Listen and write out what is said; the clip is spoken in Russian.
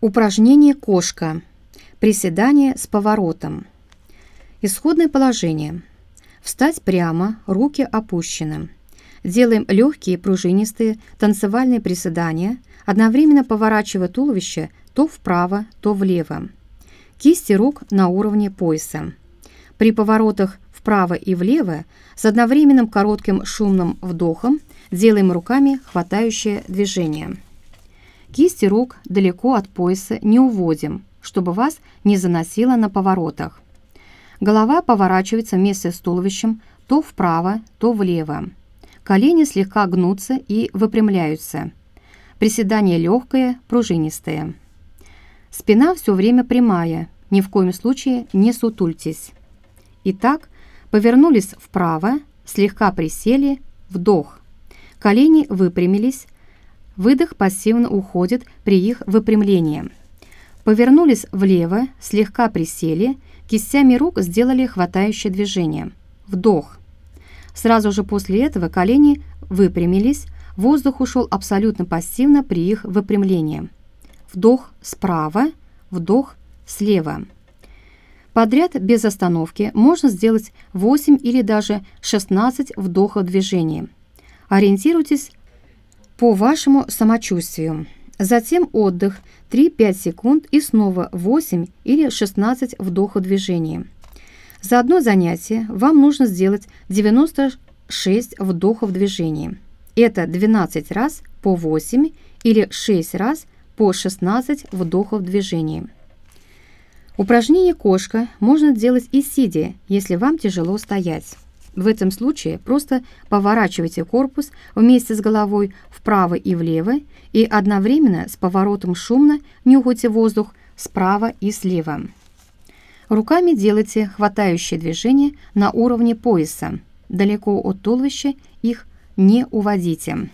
Упражнение «Кошка». Приседание с поворотом. Исходное положение. Встать прямо, руки опущены. Делаем легкие пружинистые танцевальные приседания, одновременно поворачивая туловище то вправо, то влево. Кисти рук на уровне пояса. При поворотах вправо и влево с одновременным коротким шумным вдохом делаем руками хватающее движение. Кисти рук далеко от пояса не уводим, чтобы вас не заносило на поворотах. Голова поворачивается вместе с туловищем то вправо, то влево. Колени слегка гнутся и выпрямляются. Приседание легкое, пружинистое. Спина все время прямая, ни в коем случае не сутультесь. Итак, повернулись вправо, слегка присели, вдох. Колени выпрямились, Выдох пассивно уходит при их выпрямлении. Повернулись влево, слегка присели, кистями рук сделали хватающее движение. Вдох. Сразу же после этого колени выпрямились, воздух ушел абсолютно пассивно при их выпрямлении. Вдох справа, вдох слева. Подряд без остановки можно сделать 8 или даже 16 вдохов движения. Ориентируйтесь по вашему самочувствию. Затем отдых 3-5 секунд и снова 8 или 16 вдохов движения. За одно занятие вам нужно сделать 96 вдохов движения. Это 12 раз по 8 или 6 раз по 16 вдохов движения. Упражнение «Кошка» можно делать и сидя, если вам тяжело стоять. В этом случае просто поворачивайте корпус вместе с головой вправо и влево и одновременно с поворотом шумно нюхайте воздух справа и слева. Руками делайте хватающие движения на уровне пояса. Далеко от туловища их не уводите.